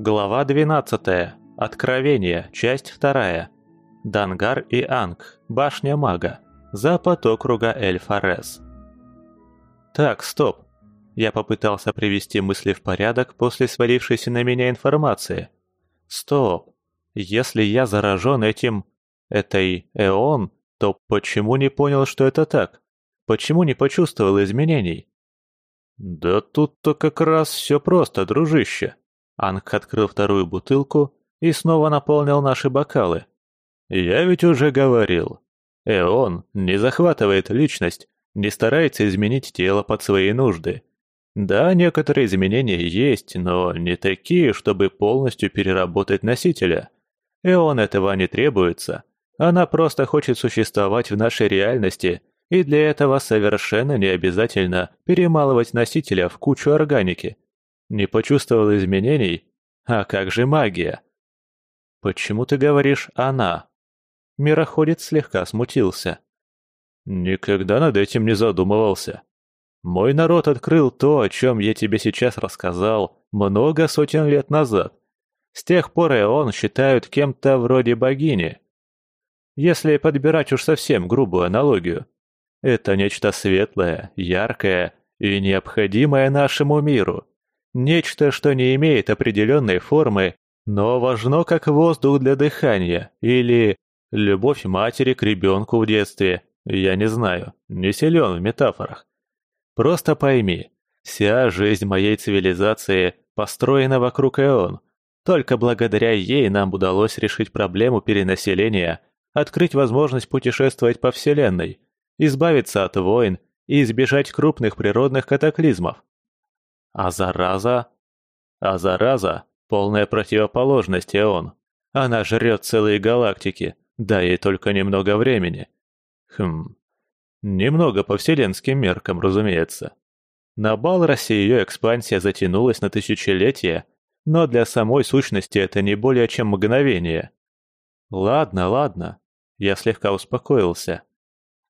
Глава 12. Откровение. Часть 2. Дангар и Анг. Башня мага. За поток круга Эль-Фарес. Так, стоп. Я попытался привести мысли в порядок после свалившейся на меня информации. Стоп. Если я заражен этим... этой Эон, то почему не понял, что это так? Почему не почувствовал изменений? Да тут-то как раз все просто, дружище. Анг открыл вторую бутылку и снова наполнил наши бокалы. «Я ведь уже говорил. Эон не захватывает личность, не старается изменить тело под свои нужды. Да, некоторые изменения есть, но не такие, чтобы полностью переработать носителя. Эон этого не требуется. Она просто хочет существовать в нашей реальности, и для этого совершенно не обязательно перемалывать носителя в кучу органики. Не почувствовал изменений? А как же магия? Почему ты говоришь «она»? Мироходец слегка смутился. Никогда над этим не задумывался. Мой народ открыл то, о чем я тебе сейчас рассказал, много сотен лет назад. С тех пор и он считают кем-то вроде богини. Если подбирать уж совсем грубую аналогию. Это нечто светлое, яркое и необходимое нашему миру. Нечто, что не имеет определенной формы, но важно как воздух для дыхания или любовь матери к ребенку в детстве. Я не знаю, не силен в метафорах. Просто пойми, вся жизнь моей цивилизации построена вокруг Эон. Только благодаря ей нам удалось решить проблему перенаселения, открыть возможность путешествовать по Вселенной, избавиться от войн и избежать крупных природных катаклизмов. А зараза? А зараза – полная противоположность Эон. Она жрет целые галактики, да ей только немного времени. Хм, немного по вселенским меркам, разумеется. На Балросе ее экспансия затянулась на тысячелетия, но для самой сущности это не более чем мгновение. Ладно, ладно, я слегка успокоился.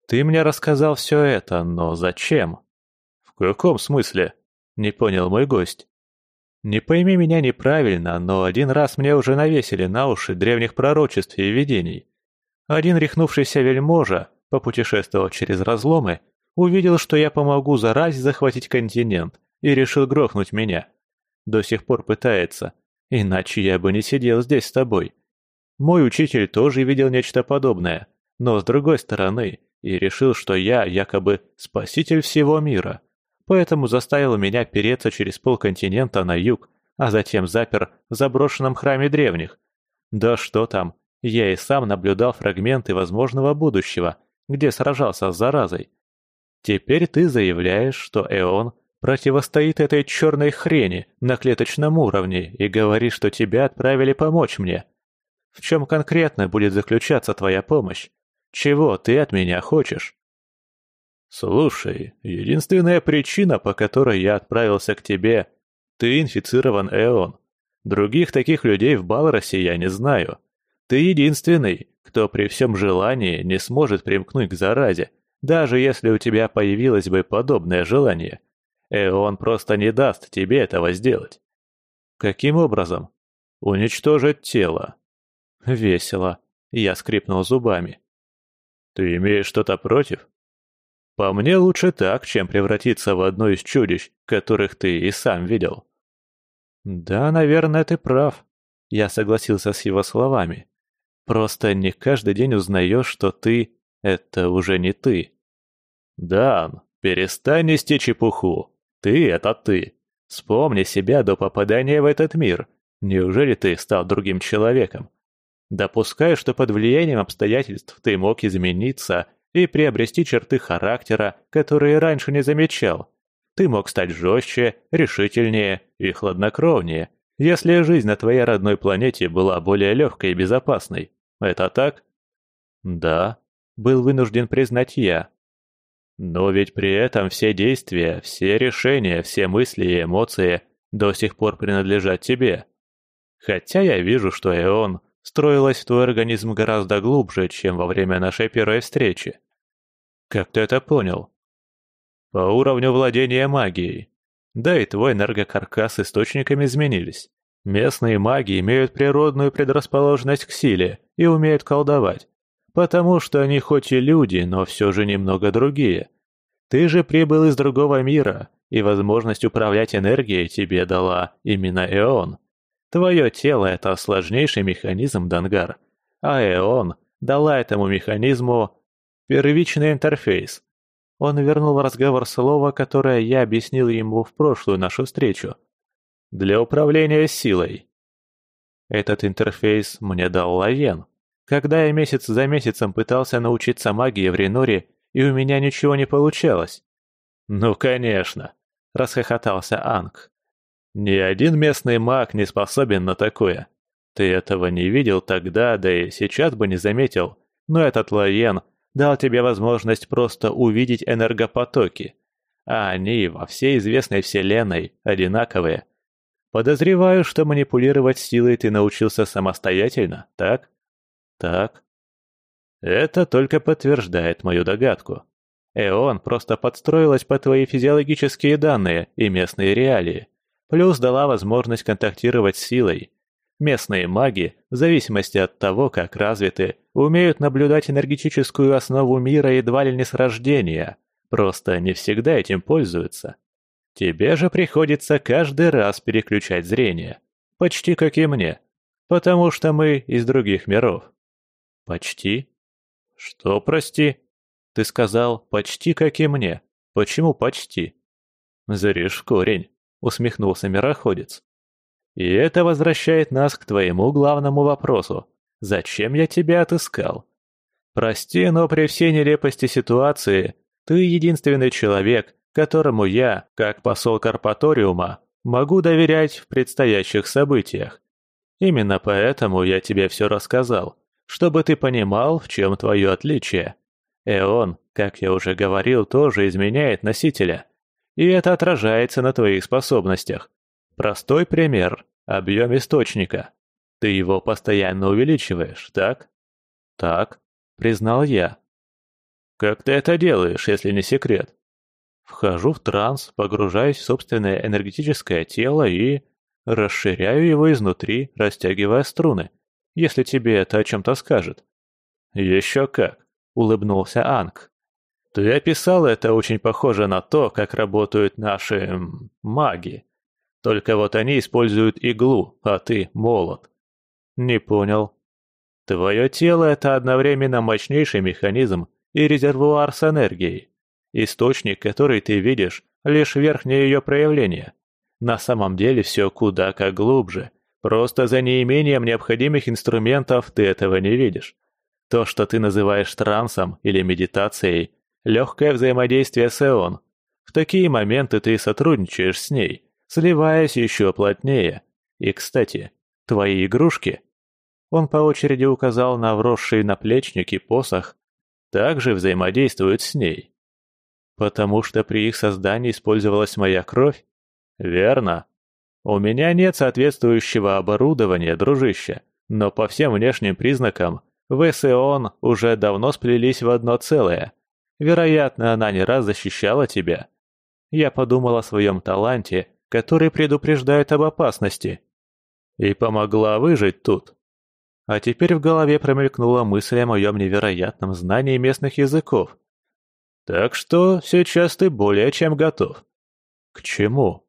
Ты мне рассказал все это, но зачем? В каком смысле? Не понял мой гость. Не пойми меня неправильно, но один раз мне уже навесили на уши древних пророчеств и видений. Один рехнувшийся вельможа, попутешествовав через разломы, увидел, что я помогу заразе захватить континент, и решил грохнуть меня. До сих пор пытается, иначе я бы не сидел здесь с тобой. Мой учитель тоже видел нечто подобное, но с другой стороны, и решил, что я якобы спаситель всего мира поэтому заставил меня переться через полконтинента на юг, а затем запер в заброшенном храме древних. Да что там, я и сам наблюдал фрагменты возможного будущего, где сражался с заразой. Теперь ты заявляешь, что Эон противостоит этой черной хрени на клеточном уровне и говоришь, что тебя отправили помочь мне. В чем конкретно будет заключаться твоя помощь? Чего ты от меня хочешь? «Слушай, единственная причина, по которой я отправился к тебе, ты инфицирован Эон. Других таких людей в Балросе я не знаю. Ты единственный, кто при всем желании не сможет примкнуть к заразе, даже если у тебя появилось бы подобное желание. Эон просто не даст тебе этого сделать». «Каким образом?» «Уничтожить тело». «Весело», — я скрипнул зубами. «Ты имеешь что-то против?» По мне лучше так, чем превратиться в одно из чудищ, которых ты и сам видел. Да, наверное, ты прав. Я согласился с его словами. Просто не каждый день узнаешь, что ты — это уже не ты. Дан, перестань нести чепуху. Ты — это ты. Вспомни себя до попадания в этот мир. Неужели ты стал другим человеком? Допускай, что под влиянием обстоятельств ты мог измениться и приобрести черты характера, которые раньше не замечал. Ты мог стать жестче, решительнее и хладнокровнее, если жизнь на твоей родной планете была более легкой и безопасной. Это так? Да, был вынужден признать я. Но ведь при этом все действия, все решения, все мысли и эмоции до сих пор принадлежат тебе. Хотя я вижу, что Эон строилась в твой организм гораздо глубже, чем во время нашей первой встречи. Как ты это понял? По уровню владения магией. Да и твой энергокаркас источниками изменились. Местные маги имеют природную предрасположенность к силе и умеют колдовать, потому что они хоть и люди, но все же немного другие. Ты же прибыл из другого мира, и возможность управлять энергией тебе дала именно Эон. Твое тело – это сложнейший механизм, Дангар, а Эон дала этому механизму первичный интерфейс. Он вернул разговор слово, которое я объяснил ему в прошлую нашу встречу. Для управления силой. Этот интерфейс мне дал Лавен. Когда я месяц за месяцем пытался научиться магии в Реноре, и у меня ничего не получалось. «Ну, конечно!» – расхохотался Анг. «Ни один местный маг не способен на такое. Ты этого не видел тогда, да и сейчас бы не заметил, но этот Лаен дал тебе возможность просто увидеть энергопотоки, а они во всей известной вселенной одинаковые. Подозреваю, что манипулировать силой ты научился самостоятельно, так? Так. Это только подтверждает мою догадку. Эон просто подстроилась под твои физиологические данные и местные реалии, плюс дала возможность контактировать с силой. Местные маги, в зависимости от того, как развиты, умеют наблюдать энергетическую основу мира едва ли не с рождения, просто не всегда этим пользуются. Тебе же приходится каждый раз переключать зрение, почти как и мне, потому что мы из других миров. Почти? Что, прости? Ты сказал «почти как и мне». Почему «почти»? Зришь корень, усмехнулся мироходец. И это возвращает нас к твоему главному вопросу. Зачем я тебя отыскал? Прости, но при всей нелепости ситуации ты единственный человек, которому я, как посол Карпаториума, могу доверять в предстоящих событиях. Именно поэтому я тебе все рассказал, чтобы ты понимал, в чем твое отличие. Эон, как я уже говорил, тоже изменяет носителя. И это отражается на твоих способностях. Простой пример – объем источника. Ты его постоянно увеличиваешь, так? Так, признал я. Как ты это делаешь, если не секрет? Вхожу в транс, погружаюсь в собственное энергетическое тело и... расширяю его изнутри, растягивая струны если тебе это о чем-то скажет». «Еще как», — улыбнулся Анг. «Ты описал это очень похоже на то, как работают наши... маги. Только вот они используют иглу, а ты — молот». «Не понял». «Твое тело — это одновременно мощнейший механизм и резервуар с энергией. Источник, который ты видишь, лишь верхнее ее проявление. На самом деле все куда как глубже, Просто за неимением необходимых инструментов ты этого не видишь. То, что ты называешь трансом или медитацией, легкое взаимодействие с Эон. В такие моменты ты сотрудничаешь с ней, сливаясь еще плотнее. И, кстати, твои игрушки... Он по очереди указал на вросший наплечник и посох, также взаимодействуют с ней. Потому что при их создании использовалась моя кровь? Верно. У меня нет соответствующего оборудования, дружище, но по всем внешним признакам вы с Ион уже давно сплелись в одно целое. Вероятно, она не раз защищала тебя. Я подумал о своем таланте, который предупреждает об опасности. И помогла выжить тут. А теперь в голове промелькнула мысль о моем невероятном знании местных языков. Так что сейчас ты более чем готов. К чему?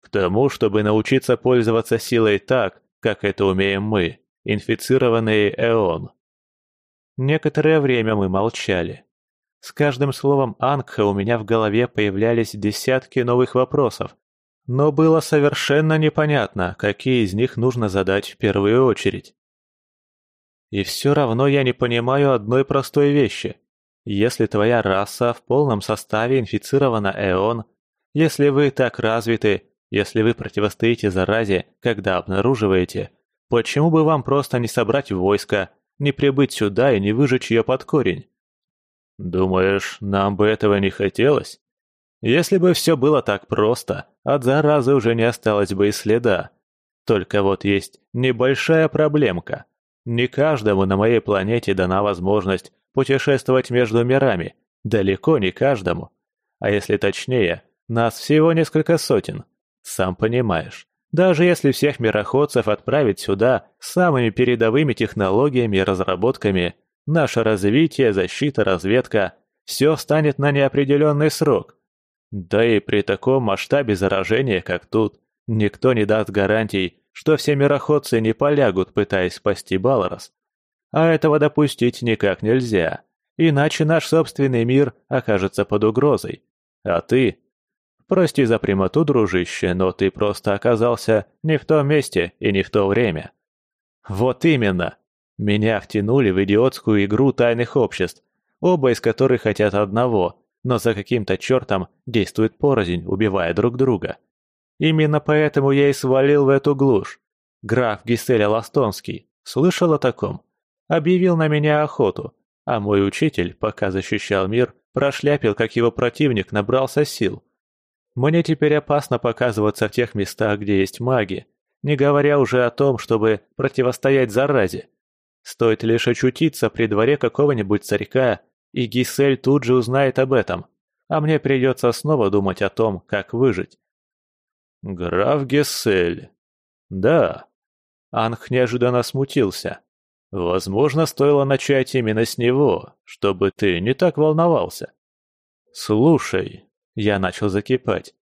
К тому, чтобы научиться пользоваться силой так, как это умеем мы, инфицированные Эон. Некоторое время мы молчали. С каждым словом Ангха у меня в голове появлялись десятки новых вопросов, но было совершенно непонятно, какие из них нужно задать в первую очередь. И все равно я не понимаю одной простой вещи. Если твоя раса в полном составе инфицирована Эон, если вы так развиты, если вы противостоите заразе, когда обнаруживаете, почему бы вам просто не собрать войско, не прибыть сюда и не выжечь ее под корень? Думаешь, нам бы этого не хотелось? Если бы все было так просто, от заразы уже не осталось бы и следа. Только вот есть небольшая проблемка. Не каждому на моей планете дана возможность путешествовать между мирами, далеко не каждому. А если точнее, нас всего несколько сотен. Сам понимаешь, Даже если всех мироходцев отправить сюда с самыми передовыми технологиями и разработками, наше развитие, защита, разведка – все станет на неопределенный срок. Да и при таком масштабе заражения, как тут, никто не даст гарантий, что все мироходцы не полягут, пытаясь спасти Баларос. А этого допустить никак нельзя, иначе наш собственный мир окажется под угрозой. А ты Прости за прямоту, дружище, но ты просто оказался не в том месте и не в то время. Вот именно. Меня втянули в идиотскую игру тайных обществ, оба из которых хотят одного, но за каким-то чертом действуют порознь, убивая друг друга. Именно поэтому я и свалил в эту глушь. Граф Гиселя Ластонский, слышал о таком? Объявил на меня охоту, а мой учитель, пока защищал мир, прошляпил, как его противник набрался сил – мне теперь опасно показываться в тех местах, где есть маги, не говоря уже о том, чтобы противостоять заразе. Стоит лишь очутиться при дворе какого-нибудь царька, и Гисель тут же узнает об этом, а мне придется снова думать о том, как выжить. Граф Гессель. Да. Анх неожиданно смутился. Возможно, стоило начать именно с него, чтобы ты не так волновался. Слушай, я начал закипать.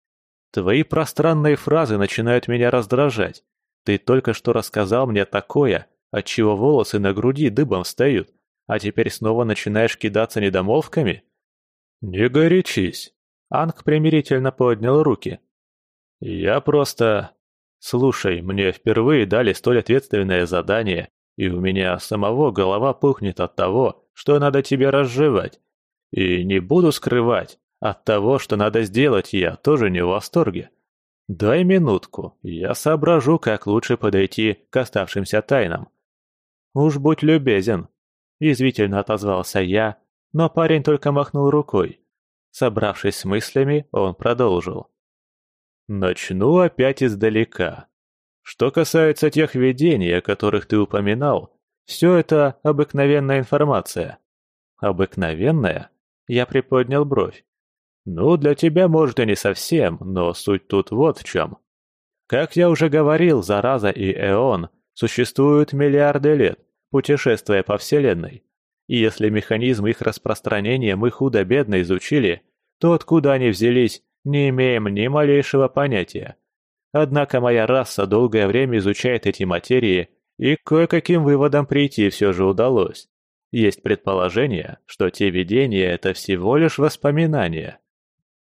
«Твои пространные фразы начинают меня раздражать. Ты только что рассказал мне такое, отчего волосы на груди дыбом встают, а теперь снова начинаешь кидаться недомолвками?» «Не горячись!» Анг примирительно поднял руки. «Я просто... Слушай, мне впервые дали столь ответственное задание, и у меня самого голова пухнет от того, что надо тебе разжевать. И не буду скрывать, от того, что надо сделать, я тоже не в восторге. Дай минутку, я соображу, как лучше подойти к оставшимся тайнам. Уж будь любезен, язвительно отозвался я, но парень только махнул рукой. Собравшись с мыслями, он продолжил. Начну опять издалека. Что касается тех видений, о которых ты упоминал, все это обыкновенная информация. Обыкновенная? Я приподнял бровь. Ну, для тебя, может, и не совсем, но суть тут вот в чем. Как я уже говорил, зараза и эон существуют миллиарды лет, путешествуя по Вселенной. И если механизм их распространения мы худо-бедно изучили, то откуда они взялись, не имеем ни малейшего понятия. Однако моя раса долгое время изучает эти материи, и кое-каким выводам прийти все же удалось. Есть предположение, что те видения – это всего лишь воспоминания.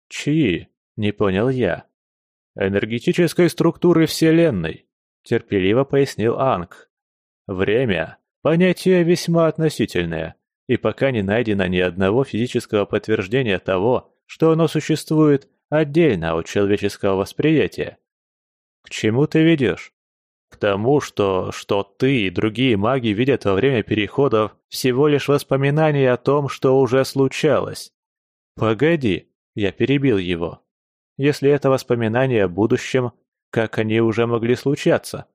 «Чьи?» – не понял я. «Энергетической структуры Вселенной», – терпеливо пояснил Анг. «Время – понятие весьма относительное, и пока не найдено ни одного физического подтверждения того, что оно существует отдельно от человеческого восприятия». «К чему ты ведешь?» «К тому, что, что ты и другие маги видят во время переходов всего лишь воспоминания о том, что уже случалось». «Погоди», я перебил его. Если это воспоминания о будущем, как они уже могли случаться?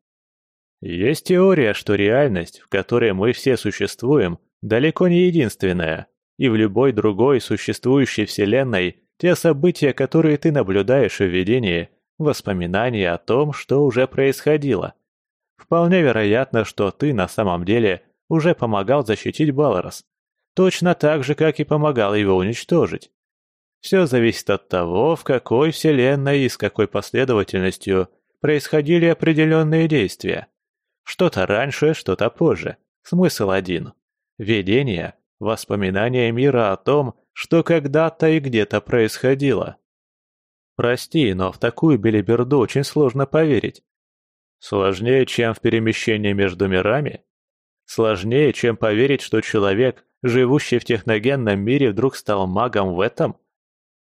Есть теория, что реальность, в которой мы все существуем, далеко не единственная, и в любой другой существующей вселенной те события, которые ты наблюдаешь в видении, воспоминания о том, что уже происходило. Вполне вероятно, что ты на самом деле уже помогал защитить Баларос, точно так же, как и помогал его уничтожить. Все зависит от того, в какой вселенной и с какой последовательностью происходили определенные действия. Что-то раньше, что-то позже. Смысл один. Видение – воспоминание мира о том, что когда-то и где-то происходило. Прости, но в такую белиберду очень сложно поверить. Сложнее, чем в перемещение между мирами? Сложнее, чем поверить, что человек, живущий в техногенном мире, вдруг стал магом в этом –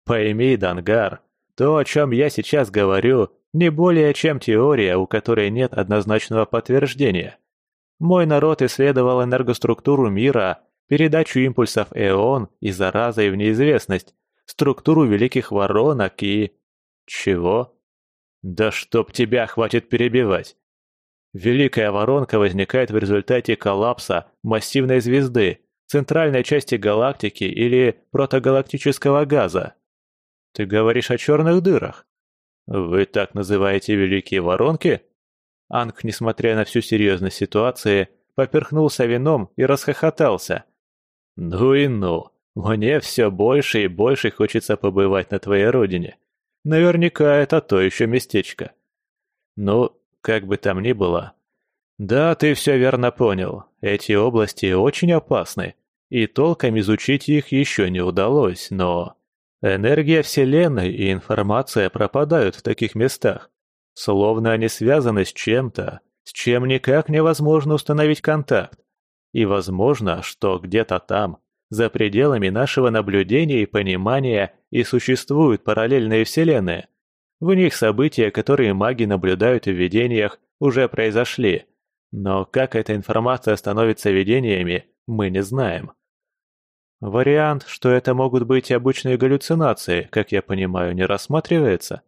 Пойми, Дангар, то, о чем я сейчас говорю, не более чем теория, у которой нет однозначного подтверждения. Мой народ исследовал энергоструктуру мира, передачу импульсов эон и заразой в неизвестность, структуру великих воронок и... Чего? Да чтоб тебя хватит перебивать. Великая воронка возникает в результате коллапса массивной звезды, центральной части галактики или протогалактического газа. Ты говоришь о черных дырах? «Вы так называете великие воронки?» Анг, несмотря на всю серьезность ситуации, поперхнулся вином и расхохотался. «Ну и ну! Мне все больше и больше хочется побывать на твоей родине. Наверняка это то еще местечко. Ну, как бы там ни было. Да, ты все верно понял. Эти области очень опасны, и толком изучить их еще не удалось, но... Энергия Вселенной и информация пропадают в таких местах. Словно они связаны с чем-то, с чем никак невозможно установить контакт. И возможно, что где-то там, за пределами нашего наблюдения и понимания, и существуют параллельные вселенные. В них события, которые маги наблюдают в видениях, уже произошли. Но как эта информация становится видениями, мы не знаем. Вариант, что это могут быть обычные галлюцинации, как я понимаю, не рассматривается.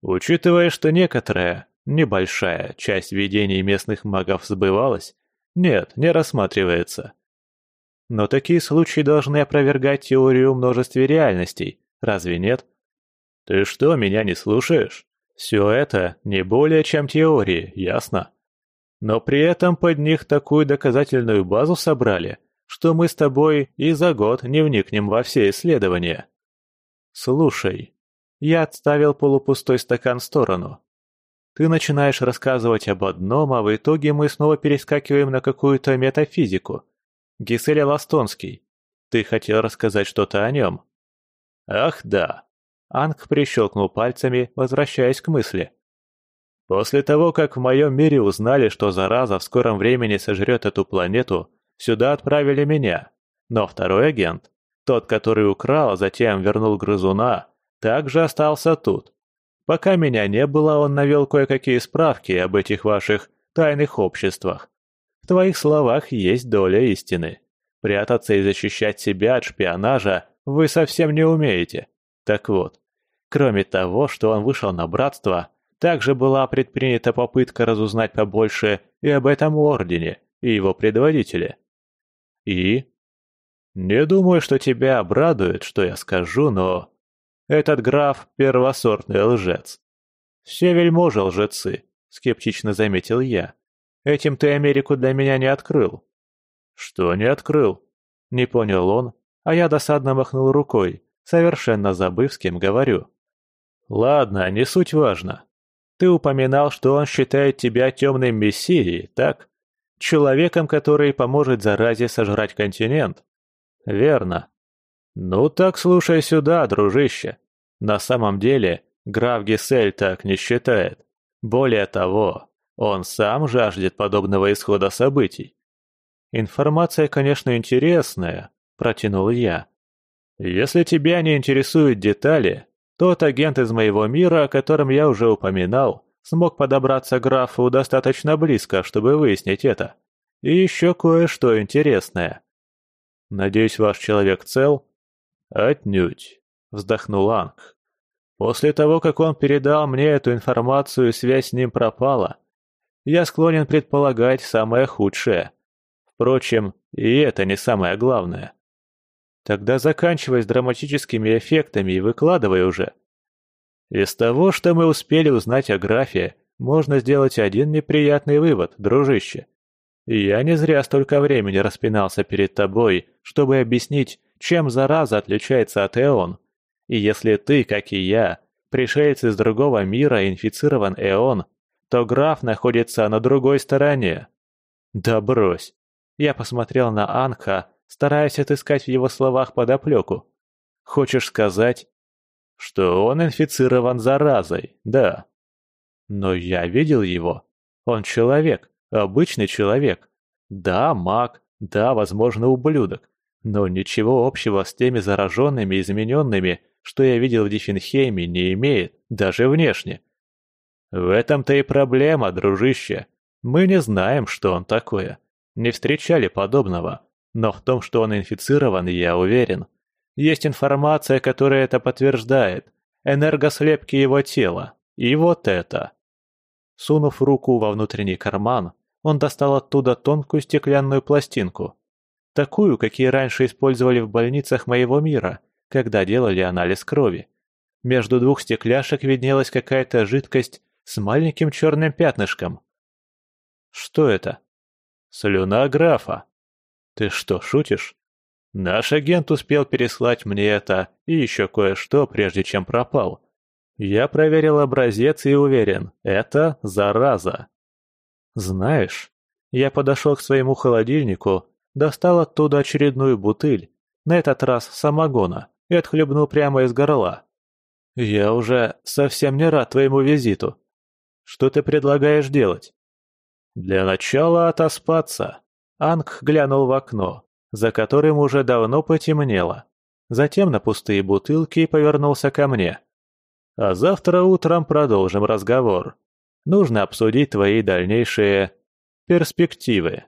Учитывая, что некоторая, небольшая часть видений местных магов сбывалась, нет, не рассматривается. Но такие случаи должны опровергать теорию множестве реальностей, разве нет? Ты что, меня не слушаешь? Все это не более чем теории, ясно? Но при этом под них такую доказательную базу собрали – что мы с тобой и за год не вникнем во все исследования. Слушай, я отставил полупустой стакан в сторону. Ты начинаешь рассказывать об одном, а в итоге мы снова перескакиваем на какую-то метафизику. Гиселя Ластонский. Ты хотел рассказать что-то о нем? Ах, да. Анг прищелкнул пальцами, возвращаясь к мысли. После того, как в моем мире узнали, что зараза в скором времени сожрет эту планету, Сюда отправили меня. Но второй агент, тот, который украл, а затем вернул грызуна, также остался тут. Пока меня не было, он навел кое-какие справки об этих ваших тайных обществах. В твоих словах есть доля истины. Прятаться и защищать себя от шпионажа вы совсем не умеете. Так вот, кроме того, что он вышел на братство, также была предпринята попытка разузнать побольше и об этом ордене и его предводителе. И? Не думаю, что тебя обрадует, что я скажу, но... Этот граф — первосортный лжец. Все вельможи лжецы, скептично заметил я. Этим ты Америку для меня не открыл. Что не открыл? Не понял он, а я досадно махнул рукой, совершенно забыв, с кем говорю. Ладно, не суть важно. Ты упоминал, что он считает тебя темным мессией, так? Человеком, который поможет заразе сожрать континент. Верно. Ну так слушай сюда, дружище. На самом деле, граф Гисель так не считает. Более того, он сам жаждет подобного исхода событий. Информация, конечно, интересная, протянул я. Если тебя не интересуют детали, тот агент из моего мира, о котором я уже упоминал, смог подобраться к графу достаточно близко, чтобы выяснить это. И еще кое-что интересное. Надеюсь, ваш человек цел? Отнюдь, вздохнул Анг. После того, как он передал мне эту информацию, связь с ним пропала. Я склонен предполагать самое худшее. Впрочем, и это не самое главное. Тогда заканчивай с драматическими эффектами и выкладывай уже. Из того, что мы успели узнать о графе, можно сделать один неприятный вывод, дружище. Я не зря столько времени распинался перед тобой, чтобы объяснить, чем зараза отличается от Эон. И если ты, как и я, пришелец из другого мира и инфицирован Эон, то граф находится на другой стороне. Да брось. Я посмотрел на Анха, стараясь отыскать в его словах подоплеку. Хочешь сказать, что он инфицирован заразой, да. Но я видел его. Он человек, обычный человек. Да, маг, да, возможно, ублюдок. Но ничего общего с теми зараженными и измененными, что я видел в Диффенхейме, не имеет, даже внешне. В этом-то и проблема, дружище. Мы не знаем, что он такое. Не встречали подобного. Но в том, что он инфицирован, я уверен. Есть информация, которая это подтверждает. Энергослепки его тела. И вот это. Сунув руку во внутренний карман, он достал оттуда тонкую стеклянную пластинку. Такую, какие раньше использовали в больницах моего мира, когда делали анализ крови. Между двух стекляшек виднелась какая-то жидкость с маленьким черным пятнышком. Что это? Слюна графа. Ты что, шутишь? Наш агент успел переслать мне это и еще кое-что, прежде чем пропал. Я проверил образец и уверен, это зараза. Знаешь, я подошел к своему холодильнику, достал оттуда очередную бутыль, на этот раз самогона, и отхлебнул прямо из горла. Я уже совсем не рад твоему визиту. Что ты предлагаешь делать? Для начала отоспаться. Анг глянул в окно, за которым уже давно потемнело. Затем на пустые бутылки и повернулся ко мне. А завтра утром продолжим разговор. Нужно обсудить твои дальнейшие перспективы.